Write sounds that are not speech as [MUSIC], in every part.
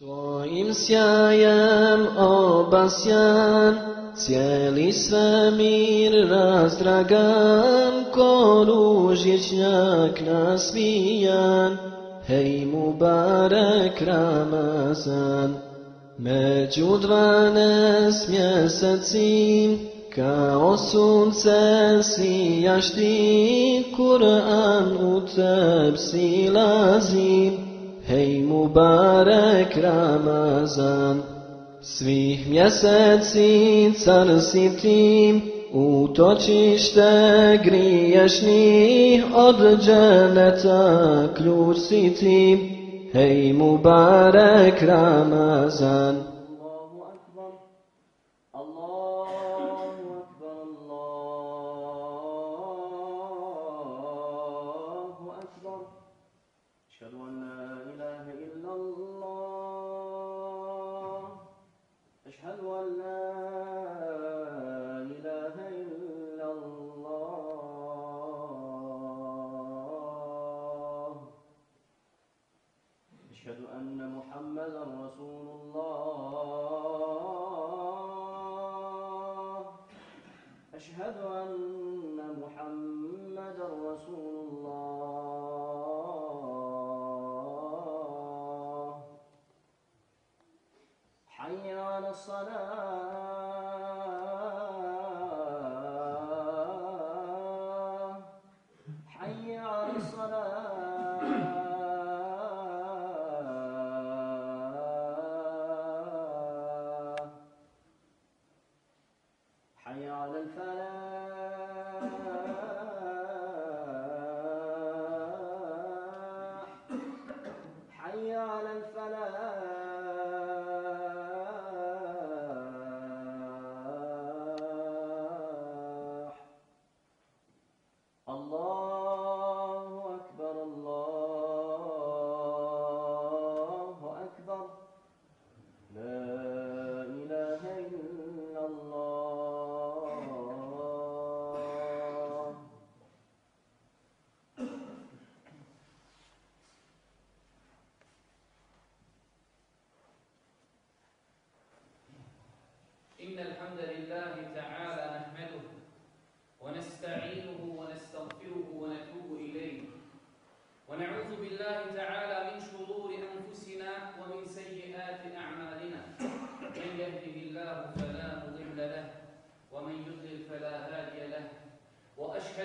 Tvojim sjajem obasjan, cijeli svemir razdragan, ko ružičnjak nasmijan, hej Mubarek Ramazan. Među dvanaest mjeseci, kao sunce sijaš ti, Kur'an u teb hej Mubarek Ramazan. Svih mjeseci car si ti, utočište griješnih, od dženeta ključ si ti, hej Mubarek Ramazan. الله أكبر الله أكبر الله أكبر أشهد أن لا إله إلا الله أشهد أن لا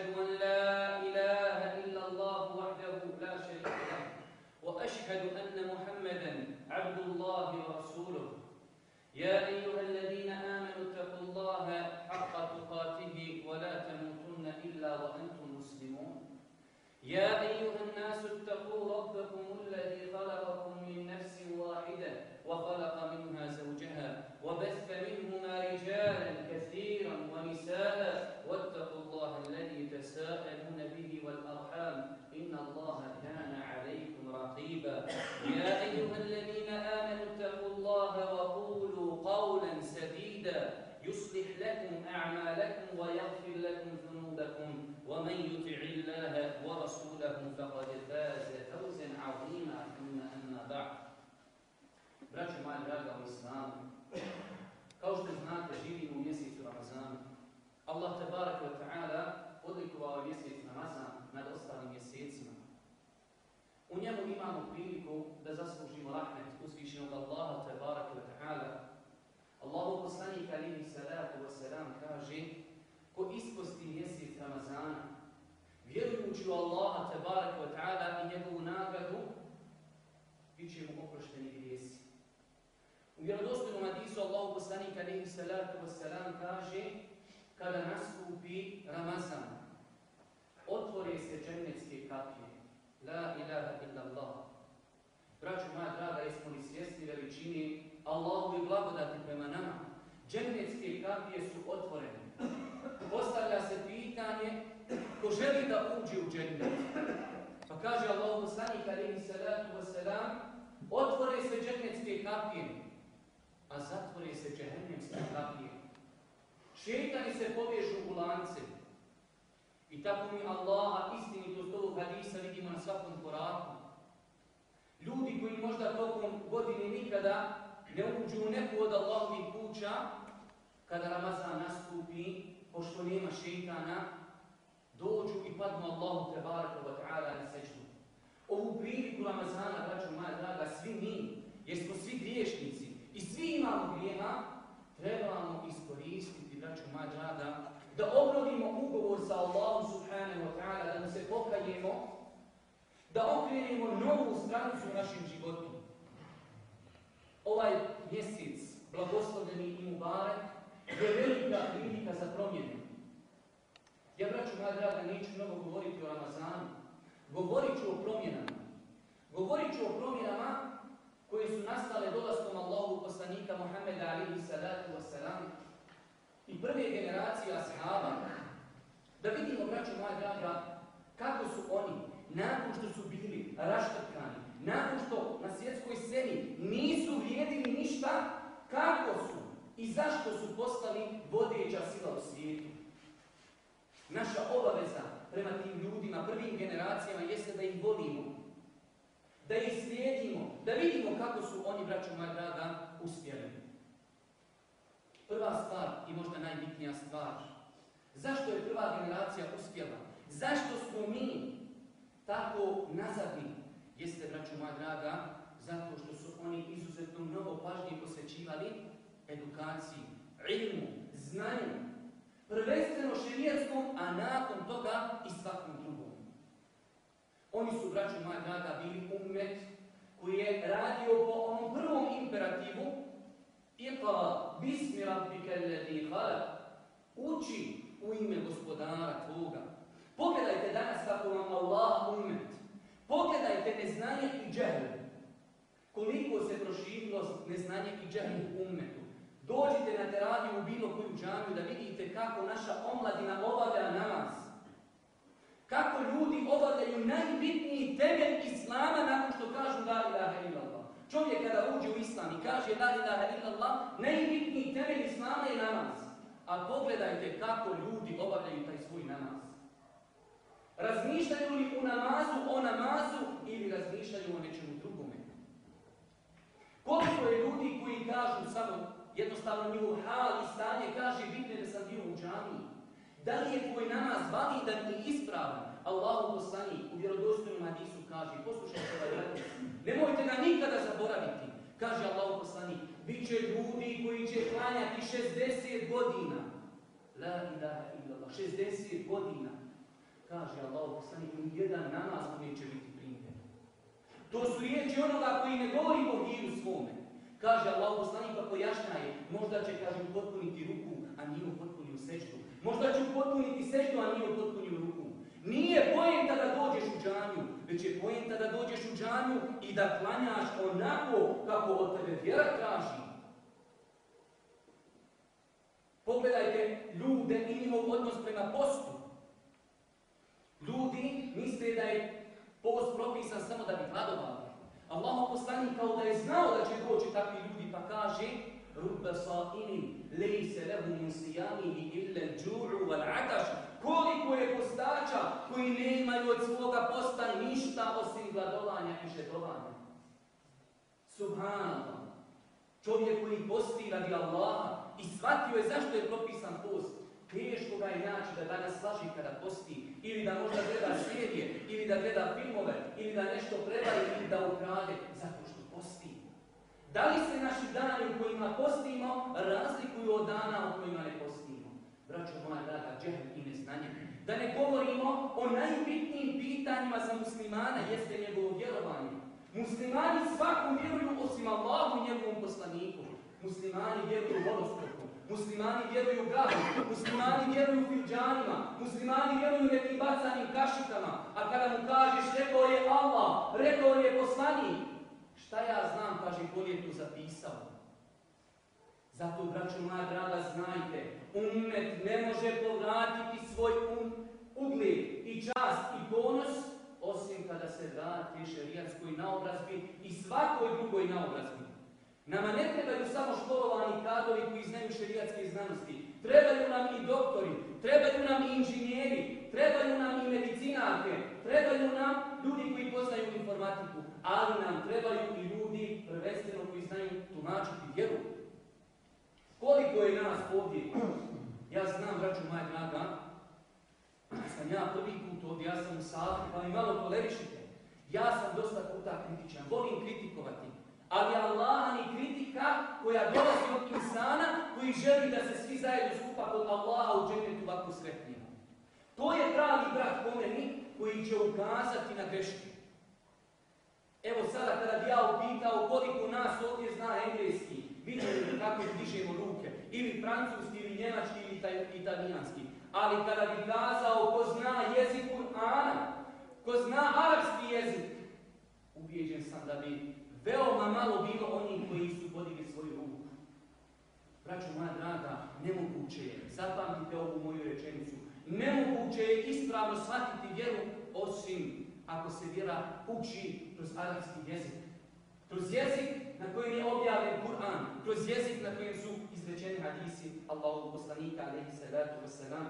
وأشهد أن لا إله إلا الله وحده لا شريك له وأشهد أن محمدا عبد الله ورسوله. يا أيها الذين آمنوا اتقوا الله حق تقاته ولا تموتن إلا وأنتم مسلمون. يا أيها الناس اتقوا ربكم الذي خلقكم من نفس واحدة وخلق تساءلون به والأرحام إن الله كان عليكم رقيبا. يا أيها الذين آمنوا اتقوا الله وقولوا قولا سديدا. يصلح لكم أعمالكم ويغفر لكم ذنوبكم. ومن يطع الله ورسوله فقد فاز فوزا عظيما ثم أما بعد. Braćo moja draga u Islamu, kao što znate, živimo u mjesecu Ramazanu. Njemu imamo priliku da zaslužimo rahmet uzvišenog Allaha tabarak wa ta'ala. Allahu poslanik alihi salatu wa salam kaže ko isposti mjesec Ramazana, vjerujući u Allaha tabarak wa ta'ala i njegovu nagradu, bit će mu oprošteni grijesi. U vjerodostojnom hadisu Allahu poslanik alihi salatu wa salam kaže kada nastupi Ramazan, otvore se džennetske kapije. La ilaha illa Allah. Braćo moja draga, jesmo li svjesni veličini Allahovi blagodati prema nama? Džennetske kapije su otvorene. Postavlja se pitanje ko želi da uđe u džennet. Pa kaže Allah poslanik alaihi salatu wasalam, otvore se džennetske kapije, a zatvore se džehennemske kapije. Šeitani se povežu u lance. I tako mi Allaha istinitost ovog hadisa vidimo na svakom koraku. Ljudi koji možda tokom godine nikada ne uđu u neku od Allahovih kuća, kada Ramazan nastupi, pošto nema šeitana, dođu i padnu Allahu te baraka wa ta'ala na seždu. Ovu priliku Ramazana, braćo moja draga, svi mi, jer smo svi griješnici i svi imamo grijeha, trebamo iskoristiti, braćo moja draga, da obnovimo ugovor sa Allahom subhanahu wa ta'ala, da mu se pokajemo, da okrenemo novu stranicu u našem životu. Ovaj mjesec, blagoslovljeni i mubarek, je velika prilika za promjenu. Ja, braću moja draga, neću mnogo govoriti o Ramazanu. Govorit ću o promjenama. Govorit ću o promjenama koje su nastale dolaskom Allahu poslanika Muhammeda alihi salatu wasalam i prve generacije ashaba. Da braću moja draga, kako su oni, nakon što su bili raštrkani, nakon što na svjetskoj sceni nisu vrijedili ništa, kako su i zašto su postali vodeća sila u svijetu. Naša obaveza prema tim ljudima, prvim generacijama, jeste da ih volimo, da ih slijedimo, da vidimo kako su oni, braćo moja draga, uspjeli. Prva stvar i možda najbitnija stvar. Zašto je prva generacija uspjela? Zašto smo mi tako nazadni? Jeste, braćo moja draga, zato što su oni izuzetno mnogo pažnje posvećivali edukaciji, ilmu, znanju, prvenstveno širijeskom, a nakon toga i svakom drugom. Oni su, braćo moja draga, bili umet koji je radio po onom prvom imperativu Iqa bismi rabbika alladhi khalaq. Uči u ime gospodara tvoga. Pogledajte danas kako vam Allah umet. Pogledajte neznanje i džehl. Koliko se proširilo neznanje i džehl u umetu. Dođite na teraviju u bilo koju džamiju da vidite kako naša omladina obavlja namaz. Kako ljudi obavljaju najbitniji temelj Islama nakon što kažu la ilaha illallah. Čovjek kada uđe u Islam i kaže la ilaha illallah, najbitniji temelj Islama je namaz. A pogledajte kako ljudi obavljaju taj svoj namaz. Razmišljaju li u namazu o namazu ili razmišljaju o nečemu drugome? Koliko je ljudi koji kažu samo jednostavno njihov hal i stanje kaže je da sam bio u džamiji. Da li je tvoj namaz validan i ispravan? Allahu poslani u vjerodostojnom hadisu kaže, poslušajte ovaj hadis, nemojte ga nikada zaboraviti. Kaže Allahu poslani, bit će ljudi koji će klanjati 60 godina. La ilaha illallah, 60 godina. Kaže Allahu poslani, ni jedan namaz mu neće biti primjer. To su riječi onoga koji ne govori o hiru svome. Kaže Allah poslanik pa pojašnjaje, možda će, kaže, upotpuniti ruku, a nije upotpunio seždu. Možda će upotpuniti seždu, a nije upotpunio ruku. Nije pojenta da dođeš u džanju, već je pojenta da dođeš u džanju i da klanjaš onako kako od tebe vjera traži. Pogledajte ljude i odnos prema postu. Ljudi misle da je post propisan samo da bi gladovali. Allah poslanik kao da je znao da će doći takvi ljudi pa kaže Rubba sa'imin lejse lehu min sijamihi illa džu'u wal ataš Koliko je postača koji nemaju od svoga posta ništa osim gladovanja i žetovanja. Subhanallah. Čovjek koji posti radi Allaha i shvatio je zašto je propisan post. Teško ga je naći da danas slaži kada posti, ili da možda gleda serije, ili da gleda filmove, ili da nešto prevari, ili da ukrade, zato što posti. Da li se naši dani u kojima postimo razlikuju od dana u kojima ne postimo? Braćo moja draga, džehl i neznanje. Da ne govorimo o najbitnijim pitanjima za muslimana, jeste njegovo vjerovanje. Muslimani svakom vjeruju osim Allahu njegovom poslaniku. Muslimani vjeruju horoskopu. Muslimani vjeruju grahu, muslimani vjeruju filđanima, muslimani vjeruju nekim bacanim kašikama, a kada mu kažeš rekao je Allah, rekao je poslanik, šta ja znam, kaže, ko je tu zapisao? Zato, braćo moja draga, znajte, umet ne može povratiti svoj um, ugled i čast i ponos, osim kada se vrati šerijatskoj naobrazbi i svakoj drugoj naobrazbi. Nama ne trebaju samo školovani kadrovi koji znaju šerijatske znanosti. Trebaju nam i doktori, trebaju nam i inženjeri, trebaju nam i medicinarke, trebaju nam ljudi koji poznaju informatiku, ali nam trebaju i ljudi prvenstveno koji znaju tumačiti vjeru. Koliko je nas ovdje? Ja znam, braću moja draga, sam ja prvi put ovdje, ja sam u sati, pa mi malo tolerišite. Ja sam dosta puta kritičan, volim kritikovati. Ali Allah ni kritika koja dolazi od insana koji želi da se svi zajedno skupa kod Allaha u džennetu ovako. To je pravi brat po meni koji će ukazati na greške. Evo sada kada bi ja upitao koliko nas ovdje zna engleski, vidjeli kako dižemo ruke, ili francuski, ili njemački, ili italijanski. Ali kada bi kazao ko zna jezik Kur'ana, ko zna arapski jezik, ubijeđen sam da bi veoma malo bilo onih koji su podigli svoju ruku. Braćo moja draga, nemoguće je, zapamtite ovu moju rečenicu, nemoguće je ispravno shvatiti vjeru osim ako se vjera uči kroz arapski jezik. Kroz jezik na kojem je objavljen Kur'an, kroz jezik na kojem su izrečeni hadisi Allahog poslanika, alaihi salatu wasalam.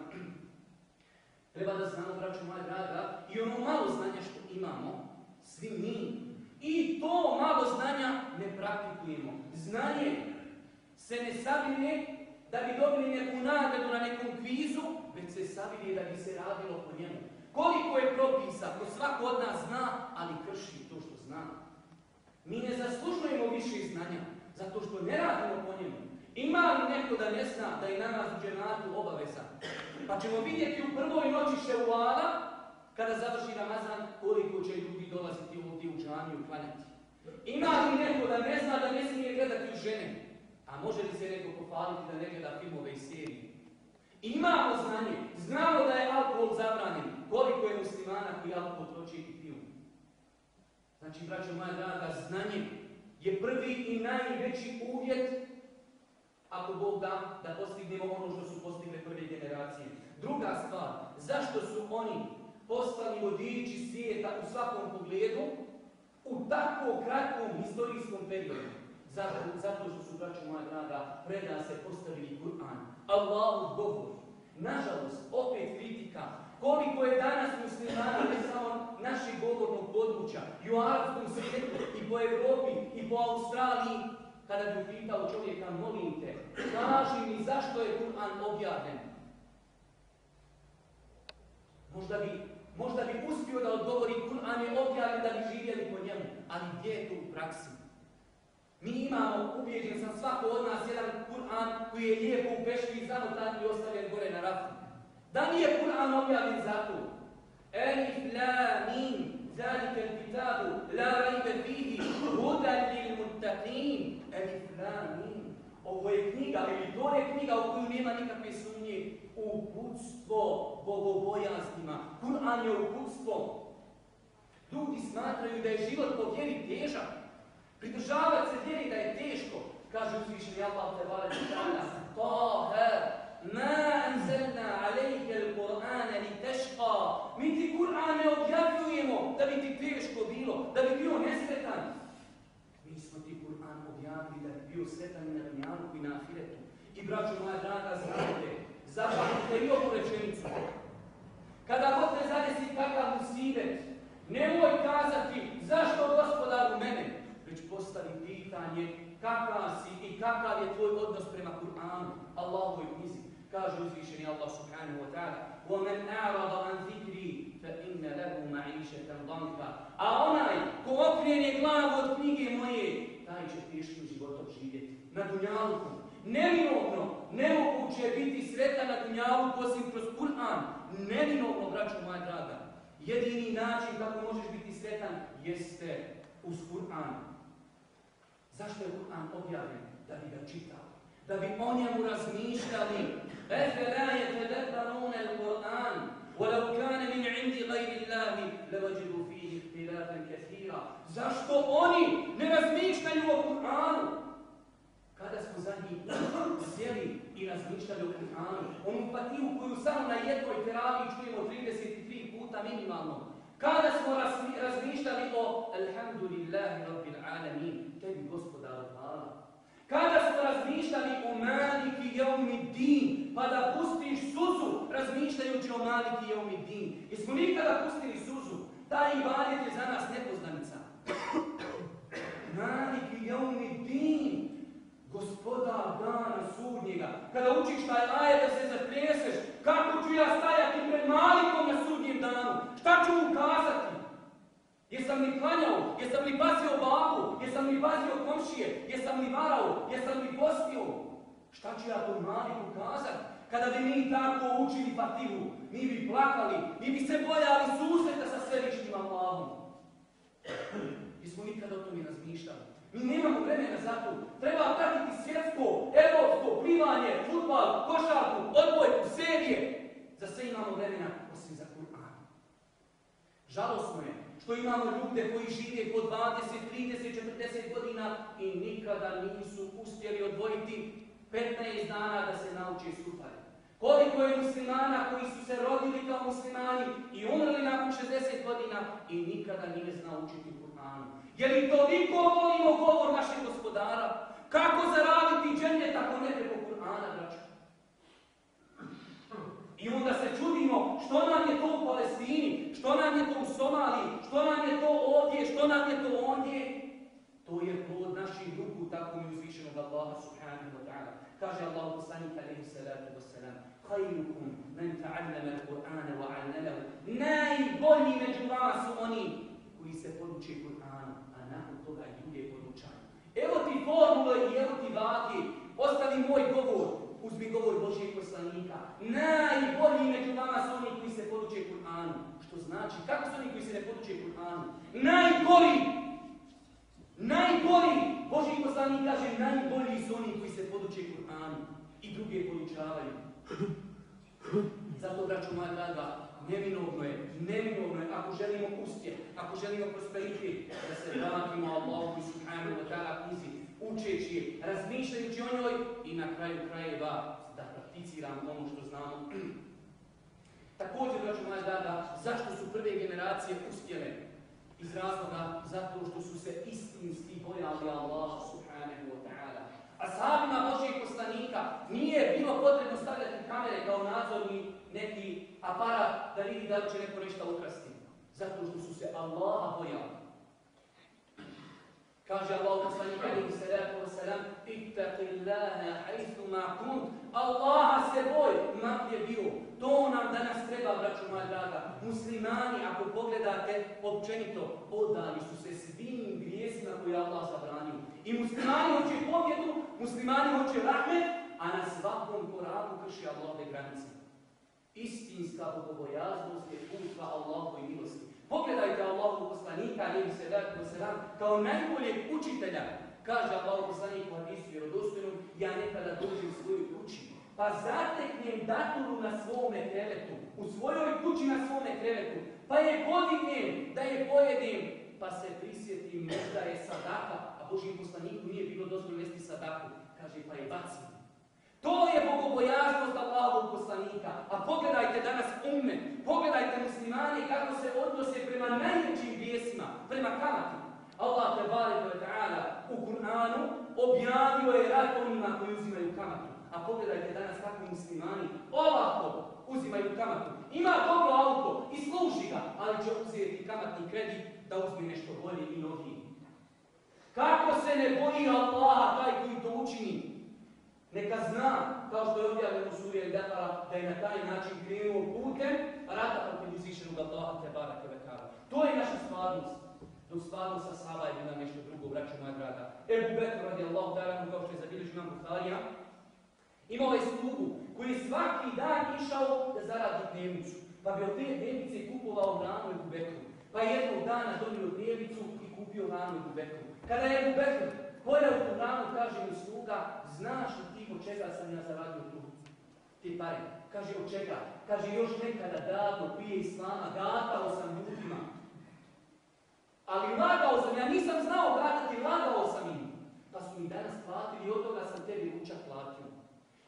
Treba da znamo, braćo moja draga, i ono malo znanja što imamo, svi mi, i to malo znanja ne praktikujemo. Znanje se ne sabine da bi dobili neku nagradu na nekom kvizu, već se sabine da bi se radilo po njemu. Koliko je propisa, to svako od nas zna, ali krši to što zna. Mi ne zaslužujemo više znanja, zato što ne radimo po njemu. Ima li neko da ne zna da je namaz u džematu obaveza? Pa ćemo vidjeti u prvoj noći ševala, kada završi Ramazan, koliko će ljudi dolaziti ovdje u džaniju klanjati. Ima li neko da ne zna da ne smije gledati u žene? A može li se neko pohvaliti da ne gleda filmove i serije? Imamo znanje, znamo da je alkohol zabranjen. Koliko je muslimana koji alkohol troči i piju? Znači, braćo moja draga, znanje je prvi i najveći uvjet ako Bog da, da postignemo ono što su postigle prve generacije. Druga stvar, zašto su oni postali vodiči svijeta u svakom pogledu u tako kratkom historijskom periodu? Zato, zato što su, braćo moja draga, preda se postavili Kur'an. Allahu govor. Nažalost, opet kritika. Koliko je danas muslimana, ne samo našeg govornog područja, i u arabskom svijetu, i po Evropi, i po Australiji, kada bi upitao čovjeka, molim te, kaži mi zašto je Kur'an objavljen. Možda bi, možda bi uspio da odgovori Kur'an je objavljen da bi živjeli po njemu, ali gdje je to u praksi? Mi imamo, ubijeđen sam svako od nas, jedan Kur'an koji je lijepo u peški zanotan i ostavljen gore na rafu. Da nije Kur'an objavljen zato? Elif, la, min, zalike kitabu, la rajbe fihi, hudan lil min. Ovo je knjiga, ili to je knjiga u koju nema nikakve sumnje. Uputstvo bogobojastima. Kur'an je uputstvo. Ljudi smatraju da je život po vjeri težak. Pridržavati se vjeri da je teško. Kaže uzvišeni Allah te vale ta'ala. Tahe, ma anzelna alejke l-Qur'ane li teška. Mi ti Kur'an ne objavljujemo da bi ti teško bilo, da bi bio nesretan. Mi smo ti Kur'an objavili da bi bio sretan i na dunjalu i na ahiretu. I braćo moja draga, znate, zapamtite i ovu rečenicu. Kada god te zadesi kakav musibet, nemoj kazati zašto gospodaru mene, već postavi pitanje kakav si i kakav je tvoj odnos prema Kur'anu, Allahovoj knjizi. Kaže uzvišeni Allah subhanahu wa ta'ala وَمَنْ أَعْرَضَ عَنْ ذِكْرِي فَإِنَّ لَهُ مَعِيشَةً ضَنْكَ A onaj ko okrene glavu od knjige moje, taj će teškim životom živjeti. Na dunjaluku. Neminovno, nemoguće je biti sretan na dunjaluku osim kroz Kur'an. Neminovno, braćo moja draga. Jedini način kako možeš biti sretan jeste uz Kur'an. Zašto je Kur'an objavljen? Da bi ga čitali. Da bi o njemu razmišljali. Efela je tedebbarune l-Kur'an. وَلَوْ كَانَ مِنْ عِنْدِ غَيْرِ اللَّهِ لَوَجِدُوا فِيهِ اخْتِلَافًا كَثِيرًا Zašto oni ne razmišljaju o Kur'anu? Kada smo zadnji sjeli i razmišljali o Kur'anu, onu patiju koju samo na jednoj teraviji čujemo 33 puta minimalno, kada smo razmišljali o Alhamdulillahi Rabbil Alamin, tebi gospodar hvala. Kada smo razmišljali o Maliki Jeumi Din, pa da pustiš suzu razmišljajući o Maliki Jeumi Din. Jesmo nikada pustili suzu? Taj ibadet je za nas nepoznanica. [CLEARS THROAT] Maliki jeumi din, gospodar dana sudnjega. Kada učiš taj ajet da se zatreseš, kako ću ja stajati pred malikom na sudnjem danu? Šta ću mu kazati? Jesam li klanjao? Jesam li pazio babu? Jesam li pazio komšije? Jesam li varao? Jesam li postio? Šta ću ja tom maliku kazati? Kada bi mi tako učili fatihu, mi bi plakali, mi bi se bojali susreta sa svevišnjim Allahom. [CLEARS THROAT] Nismo nikada o tome razmišljali. Mi nemamo vremena za to. Treba pratiti svjetsko, evropsko, plivanje, futbal, košarku, odbojku, serije. Za sve imamo vremena, osim za Kur'an. Žalosno je što imamo ljude koji žive po 20, 30, 40 godina i nikada nisu uspjeli odvojiti 15 dana da se nauči sufari. Koliko je muslimana koji su se rodili kao muslimani i umrli nakon 60 godina i nikada nije znao učiti Kur'anu. Je li toliko volimo govor našeg gospodara? Kako zaraditi džennet ako ne preko Kur'ana, braću? I onda se čudimo što nam je to u Palestini, što nam je to u Somaliji, što nam je to ovdje, što nam je to ondje. To je plod naših ruku, tako mi uzvišenog Allaha subhanahu wa ta'ala. Kaže Allah poslanik alaihi salatu wa salam, Khayrukum men ta'allama al-Qur'ana wa. Najbolji među vama su oni koji se poduče Kur'anu, nakon toga i druge podučaju. Evo ti formule i evo ti vati. Ostavi moj govor, uzmi govor Božijeg poslanika. Najbolji među vama su oni koji se poduče Kur'anu. Što znači, kako su oni koji se ne poduče Kur'anu? Najbolji! Najbolji! Božji poslanik kaže, najbolji su oni koji se poduče Kur'anu i druge podučavaju. Zato, braćo moja draga, neminovno je, neminovno je, ako želimo uspjeh, ako želimo prosperitet, da se vratimo Allahu subhanahu wa ta'ala knjizi, učeći razmišljajući o njoj i na kraju krajeva da prakticiramo ono što znamo. [CLEARS THROAT] Također, braćo moja draga, zašto su prve generacije uspjele? Iz razloga zato što su se istinski bojali Allah subhanahu wa ta'ala. Ashabima Božijeg poslanika nije bilo potrebno stavljati kamere kao nadzorni neki aparat da vidi da li će neko nešto ukrasti. Zato što su se Allaha bojali. Kaže Allah poslanik alaihi salatu wa salam Ittaqillaha hajthu ma kunt. Allaha se boj, ma gdje bio. To nam danas treba, braću moja draga. Muslimani, ako pogledate općenito, odali su se svim grijesima koje Allah zabranio. I muslimani hoće pobjedu, muslimani hoće rahmet, a na svakom koraku krši Allahove granice. Istinska bogobojaznost je put ka Allahovoj milosti. Pogledajte Allahu poslanika, alihi salatu wasalam, kao najboljeg učitelja. Kaže Allahu poslanik u hadisu vjerodostojnom, ja nekada dođem u svojoj kući, pa zateknem daturu na svome krevetu, u svojoj kući na svome krevetu, pa je podignem da je pojedem, pa se prisjetim možda je sadaka, a Božim poslaniku nije bilo dozvoljeno sadaku. Kaže, pa je bacim. To je bogobojaznost Allahovog poslanika. A pogledajte danas umme, pogledajte muslimani kako se odnose prema najvećim bijesima, prema kamati. Allah te ta'ala u Kur'anu objavio je rat onima koji uzimaju kamatu. A pogledajte danas kako muslimani ovako uzimaju kamatu. Ima dobro auto i služi ga, ali će uzeti kamatni kredit da uzme nešto bolje i novije. Kako se ne boji Allaha taj koji to učini? Neka zna, kao što je objavljeno u suri Al-Baqara, da je na taj način krenuo putem rata protiv uzvišenog Allaha te barake vekara. To je naša stvarnost. Dok stvarnost sa Saba je bila nešto drugo, braćo moja draga. Ebu radi Allahu ta'ala, kao što je zabilježio imam Buharija, imao je slugu koji je svaki dan išao da zaradi dnevnicu. Pa bi od te dnevnice kupovao hranu Ebu Bekru. Pa je jednog dana donio dnevnicu i kupio hranu Ebu Bekru. Kada je Ebu Bekr pojao tu hranu, kaže mi sluga, znaš li ti od čega sam ja zaradio tu? Ti pare. Kaže od čega? Kaže još nekada davno pije islama, gatao sam ljudima. Ali lagao sam, ja nisam znao gatati, lagao sam im. Pa su mi danas platili i od toga sam tebi ručak platio.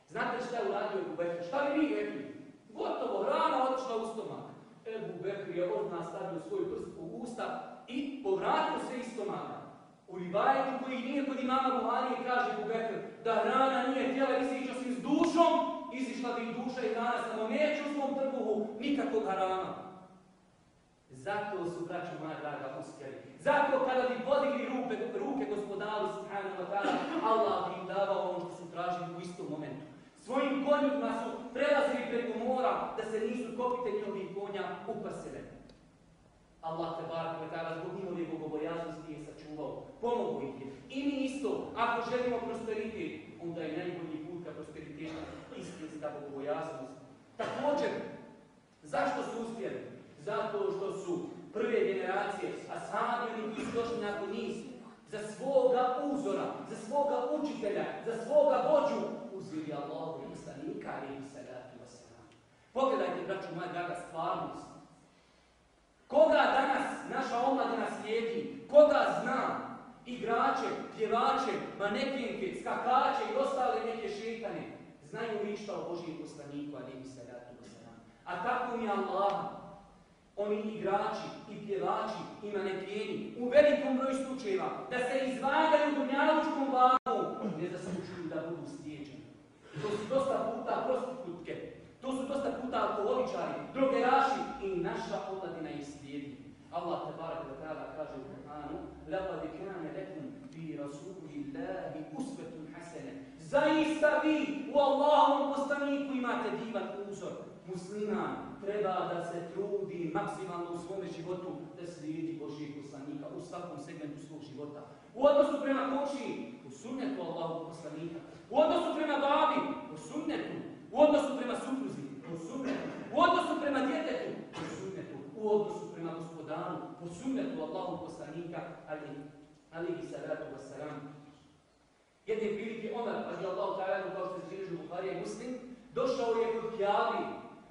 Znate šta je uradio Ebu Bekr? Šta bi mi rekli? Gotovo, hrana otišla u stomak. Ebu Bekr je odmah stavio svoj prst u usta i povratio se iz stomaka. U rivajetu koji nije kod imama Buharije kaže Ebu Bekr da hrana nije htjela izići osim s dušom, izišla bi duša i hrana, samo neće u svom trbuhu nikakvog harama. Zato su, braćo moja draga, uspjeli. Zato kada bi podigli ruke, ruke gospodaru subhanahu wa ta'ala, Allah bi im davao ono što su tražili u istom momentu. Svojim konjima su prelazili preko mora da se nisu kopite njihovih konja upasile. Allah te barak zbog njihove bogobojaznosti je sačuvao. Pomogu ih je. I mi isto, ako želimo prosperitet, onda je najbolji put ka prosperitetu istinska bogobojaznost. Također, zašto su uspjeli? Zato što su prve generacije, a sami oni koji su došli nakon njih, za svoga uzora, za svoga učitelja, za svoga vođu, uzeli Allahu i poslanika, ali i wasalam. Pogledajte, braću moja draga, stvarnost. Koga danas naša omladina slijedi? Koga zna? Igrače, pjevače, manekenke, skakače i ostale neke šeitane. Znaju li šta o Božijem poslaniku, ali i salatu wasalam. A tako mi Allah, oni igrači i pjevači i manekeni u velikom broju slučajeva da se izvagaju dunjalučkom vagu ne zaslučuju da budu stjeđeni. To su dosta puta prostitutke, to su dosta puta alkoholičari, drogeraši i naša omladina ih slijedi. Allah te barak da tada kaže u Kur'anu لَقَدْ كَانَ لَكُمْ فِي رَسُولِ اللَّهِ أُسْوَةٌ حَسَنَةٌ Zaista vi u Allahovom poslaniku imate divan uzor. Musliman treba da se trudi maksimalno u svome životu da slijedi Božijeg poslanika u svakom segmentu svog života. U odnosu prema koči, u sunnetu Allahovog poslanika. U odnosu prema babi, u sunnetu. U odnosu prema supruzi, u sunnetu. U odnosu prema djetetu, u sunnetu. U odnosu prema gospodaru, u sunnetu Allahovog poslanika, ali alihi salatu wassalam. Jedne prilike Omer, radijallahu ta'ala, kao što se bilježi Buharija i Muslim, došao je kod Kjavi,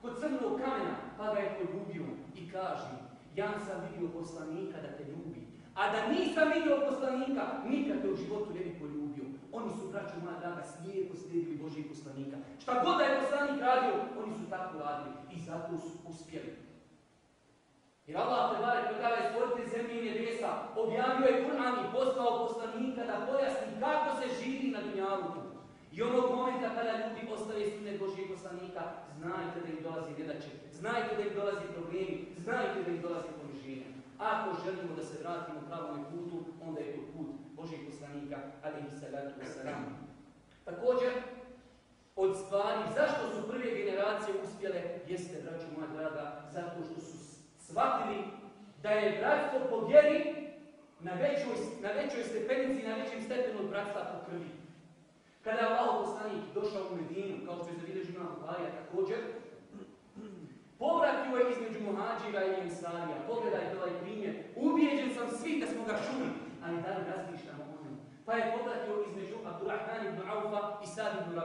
kod crnog kamena, pa ga je poljubio i kaže, ja sam vidio poslanika da te ljubi, a da nisam vidio poslanika, nikad te u životu ne bi poljubio. Oni su, braću moja draga, slijepo slijedili Božih poslanika. Šta god da je poslanik radio, oni su tako radili i zato su uspjeli. Jer Allah te bare kada je stvoriti zemlje i nebesa, objavio je Kur'an i poslao poslanika da pojasni kako se živi na dunjaluku. I onog momenta kada ljudi ostave sunet Božijeg poslanika, znajte da im dolazi nedaće, znajte da im dolazi problemi, znajte da im dolazi poniženja. Ako želimo da se vratimo pravom putu, onda je to put Božijeg poslanika, ali i salatu wasalam. Također, od stvari, zašto su prve generacije uspjele, jeste, braću moja draga, zato što su shvatili da je bratstvo po vjeri na većoj, na većoj stepenici, na većem stepenu od bratstva po krvi. Kada je Allah poslanik došao u Medinu, kao što je zabilježio Imam Buharija također, povratio je između muhađira i ensarija. Pogledajte ovaj primjer. Ubijeđen sam svi da smo ga čuli, ali da li razmišljamo o njemu. Pa je povratio između Abdurrahman ibn Aufa i Sad ibn.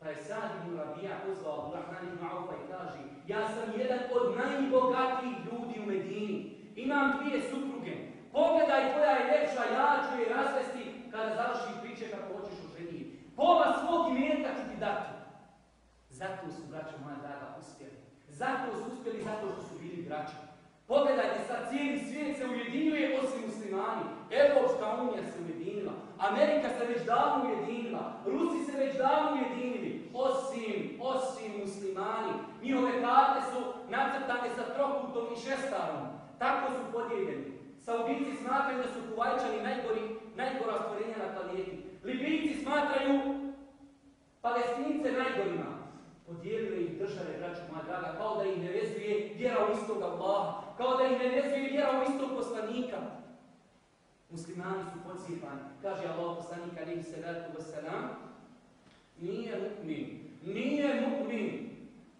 Pa je Sad ibn Rabija pozvao Abdurrahman ibn Aufa i kaže Ja sam jedan od najbogatijih ljudi u Medini. Imam dvije supruge. Pogledaj koja je lepša, ja ću je razvesti kada završi priče kako hoćeš u ženi. Pola svog imetka ću ti dati. Zato su, braćo moja draga, uspjeli. Zato su uspjeli, zato što su bili braća. Pogledajte sad, cijeli svijet se ujedinjuje osim muslimani. Evropska unija se ujedinila. Amerika se već davno ujedinila. Rusi se već davno ujedinili. Osim, osim muslimani. Njihove karte su nacrtane sa trokutom i šestarom. Tako su podijeljeni. Saudici smatraju da su kuvajčani najgori, najgora stvorenja na planeti. Libijci smatraju palestince najgorima. Podijelile ih države, braću moja draga, kao da ih ne vezuje vjera u istog Allaha, kao da ih ne vezuje vjera u istog poslanika. Muslimani su pocijepani. Kaže Allah poslanik alihi salatu wasalam, nije mu'min, nije mu'min,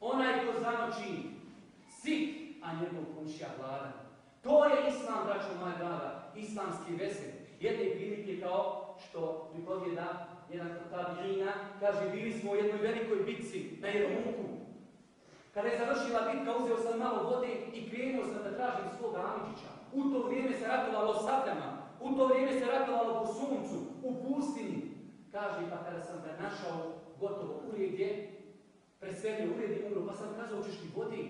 onaj ko zanoči sit, a njegov komšija gladan. To je islam, braćo moja draga, islamski veze. Jedne prilike kao što pripovjeda jedan tabirina, kaže, bili smo u jednoj velikoj bitci na Jermuku. Kada je završila bitka, uzeo sam malo vode i krenuo sam da tražim svog Amidžića. U to vrijeme se ratovalo sabljama, u to vrijeme se ratovalo po suncu, u pustini. Kaže, pa kada sam ga našao, gotovo ured je, preselio, ured je umro, pa sam kazao, ćeš ti vode?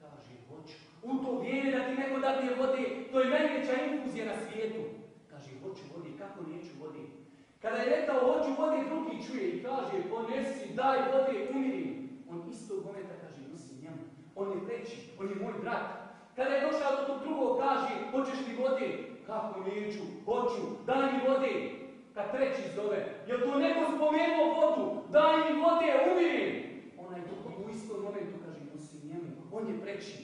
Kaže, hoću. U to vrijeme da ti neko dadne vode, to je najveća infuzija na svijetu. Kaže, hoću vode, kako neću vode? Kada je rekao, hoću vode, drugi čuje i kaže, ponesi, daj vode, umiri. On istog momenta kaže, nosi njemu. On je veći, on je moj brat. Kada je došao do tog drugog, kaže, hoćeš li vode? Kako neću, hoću, daj mi vode. Kad treći zove, jel to neko spomenuo vodu? Daj mi vode, umirim. Onaj u istom momentu kaže, nosi njemu, on je preći.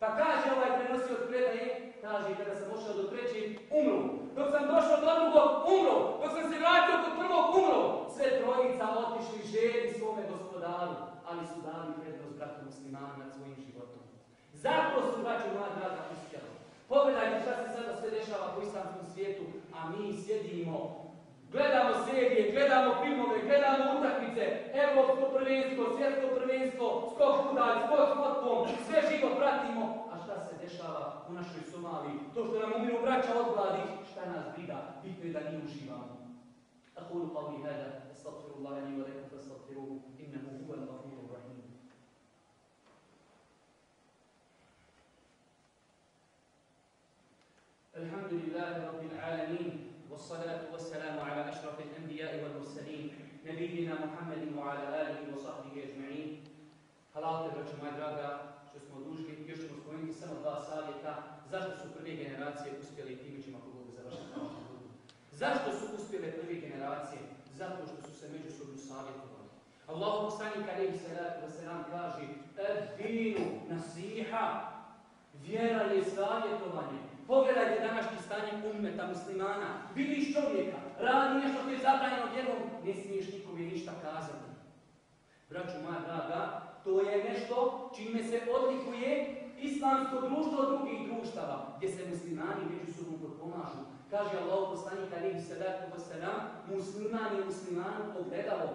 Pa kaže ovaj prenosi od predaje, kaže kada sam došao do trećeg, umro. Dok sam došao do drugog, umro. Dok sam se vratio kod prvog, umro. Sve trojica otišli želi svome gospodaru, ali su dali prednost bratu muslimana nad svojim životom. Zato su braću moja draga uspjeli. Pogledajte šta se sada sve dešava po islamskom svijetu, a mi sjedimo Gledamo serije, gledamo filmove, gledamo utakmice, Evropsko prvenstvo, svjetsko prvenstvo, skok kudalj, skok fotkom, sve živo pratimo. A šta se dešava u našoj Somaliji? To što nam umiru braća od gladi, šta nas briga? Bitno je da mi uživamo. أقول قولي هذا أستغفر الله لي ولكم فاستغفروه إنه هو الغفور الحمد لله رب العالمين والصلاة والسلام على أشرف الأنبياء والمرسلين نبينا محمد وعلى آله وصحبه أجمعين Halalite, braćo moja draga, što smo dužni, još ćemo spomenuti samo dva savjeta. Zašto su prve generacije uspjeli i time ćemo ako Bogu završiti na ovom putu. Zašto su uspjele prve generacije? Zato što su se međusobno savjetovali. Allah poslanik alaihi salatu wa salam kaže Ed-dinu nasiha Vjera je savjetovanje. Pogledajte današnje stanje ummeta muslimana. Vidiš čovjeka, radi nešto što je zabranjeno vjerom, ne smiješ nikome ništa kazati. Braću moja draga, to je nešto čime se odlikuje islamsko društvo drugih društava, gdje se muslimani međusobno potpomažu. Kaže Allah poslanik alihi salatu wasalam, musliman je muslimanu ogledalo.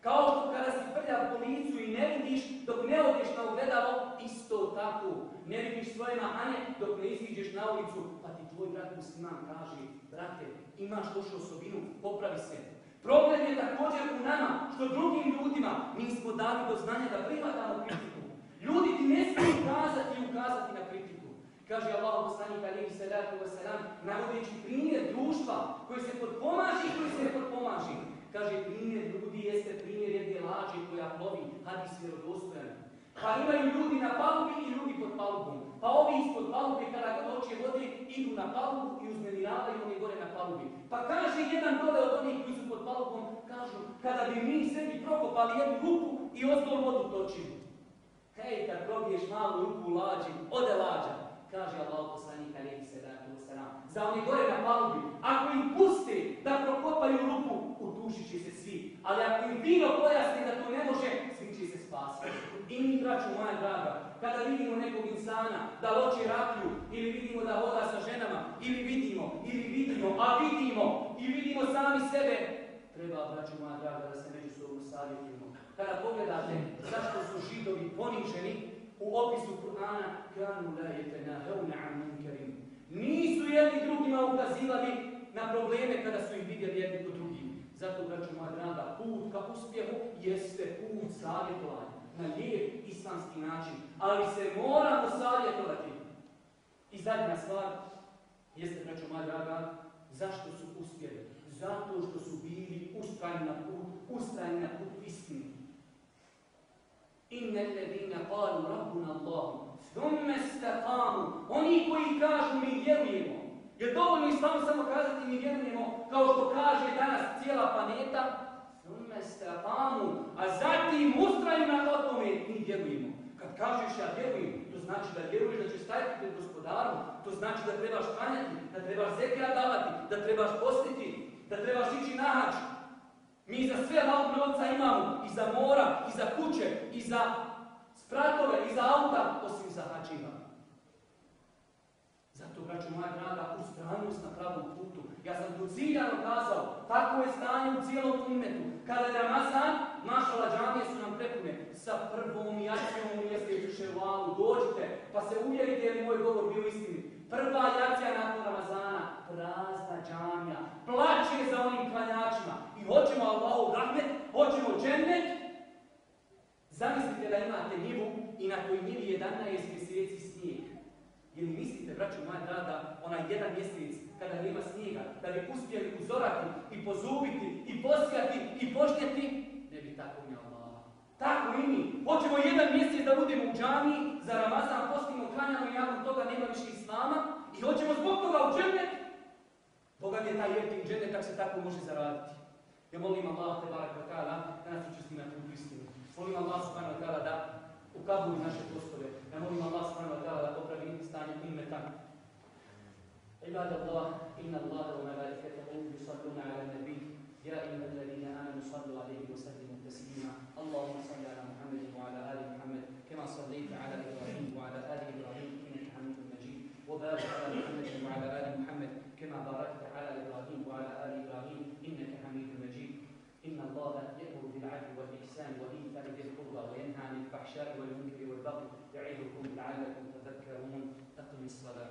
Kao što kada si prljav po licu i ne vidiš dok ne odeš na ogledalo, isto tako. Ne vidiš svoje mahanje dok ne iziđeš na ulicu, pa ti tvoj brat musliman kaže, brate, imaš lošu osobinu, popravi se. Problem je također u nama, što drugim ljudima nismo dali do znanja da prihvatamo kritiku. Ljudi ti ne smiju ukazati i ukazati na kritiku. Kaže Allah poslanik alihi salatu wasalam, navodeći primjer društva koji se podpomaži i koji se ne podpomaži. Kaže, primjer ljudi jeste primjer jedne lađe koja plovi, hadis vjerodostojan. Pa imaju ljudi na palubi i ljudi pod palubom. Pa ovi ispod palube kada god hoće vode idu na palubu i uznemiravaju oni gore na palubi. Pa kaže jedan dole od onih koji su pod palubom, kažu, kada bi mi sebi prokopali jednu rupu i ozdol vodu točili. Hej, kad probiješ malu rupu lađi, ode lađa. Kaže Allah poslanik alaihi salatu wasalam. Za oni gore na palubi, ako im puste da prokopaju rupu, udušit će se svi. Ali ako im vino pojasni da to ne može, svi će se spasiti. I mi, braću moja draga, kada nekog insana da loči rakiju, ili vidimo da hoda sa ženama, ili vidimo, ili vidimo, a vidimo, i vidimo sami sebe, treba, braću moja draga, da se međusobno savjetimo. Kada pogledate zašto su židovi poniženi, u opisu Kur'ana kanu la yatanahawna an munkarin. Nisu jedni drugima ukazivali na probleme kada su ih vidjeli jedni kod drugih. Zato, braću moja draga, put ka uspjehu jeste put savjetovanja na lijep islamski način. Ali se moramo savjetovati. I zadnja stvar jeste, braću moja draga, zašto su uspjeli? Zato što su bili ustrajni na put, ustrajni na put istini. Inne ledine qalu rabbuna Allahu, thumme staqamu, oni koji kažu mi vjerujemo. Je dovoljno islamu samo kazati mi vjerujemo, kao što kaže danas cijela planeta, thumme staqamu, a zatim ustraju na tome mi vjerujemo. Kad kažeš ja vjerujem, to znači da vjeruješ da će stajati pred gospodarom, to znači da trebaš klanjati, da trebaš zekija davati, da trebaš postiti, da trebaš ići na hač, mi za sve novca imamo, i za mora, i za kuće, i za spratove, i za auta, osim za hađiva. Zato, braću moja draga, ustrajnost na pravom putu. Ja sam to ciljano kazao, tako je stanje u cijelom umetu. Kada je Ramazan, mašala džamije su nam prepune sa prvom jacijom u mjesecu Ševalu. Dođite, pa se uvjerite je li moj govor bio istini. Prva jacija nakon Ramazana, prazna džamija, plaće za onim klanjačima. I hoćemo Allahu rahmet, hoćemo džennet. Zamislite da imate njivu i na toj njivi 11 mjeseci snijeg. Ili mislite, braću moja draga, onaj jedan mjesec kada nema snijega, da bi uspjeli uzorati i pozubiti i posijati i pošnjeti, ne bi tako mi Allah. Tako i mi. Hoćemo jedan mjesec da budemo u džami, za Ramazan postimo, klanjamo i nakon toga nema više islama i hoćemo zbog toga u džennet. Boga je taj jeftin džennet, tak se tako može zaraditi. Ja molim Allah, te barak wa ta'ala, da nas učesti na tu istinu. Molim Allah subhanahu wa ta'ala da ukabuli naše postove. Ja molim Allah subhanahu wa ta'ala da popravi stanje ummeta. عباد الله إن الله وملائكته يصلون على النبي. يا أيها الذين آمنوا صلوا عليه وسلموا تسليما. اللهم صل على محمد وعلى آل محمد كما صليت على إبراهيم وعلى آل إبراهيم إنك حميد مجيد. وبارك على محمد وعلى آل محمد كما باركت على إبراهيم وعلى آل إبراهيم إنك حميد مجيد. إن الله يأمر بالعدل والإحسان وإيتاء ذي القربى وينهى عن الفحشاء والمنكر والبغي يعظكم لعلكم تذكرون. أقم الصلاة.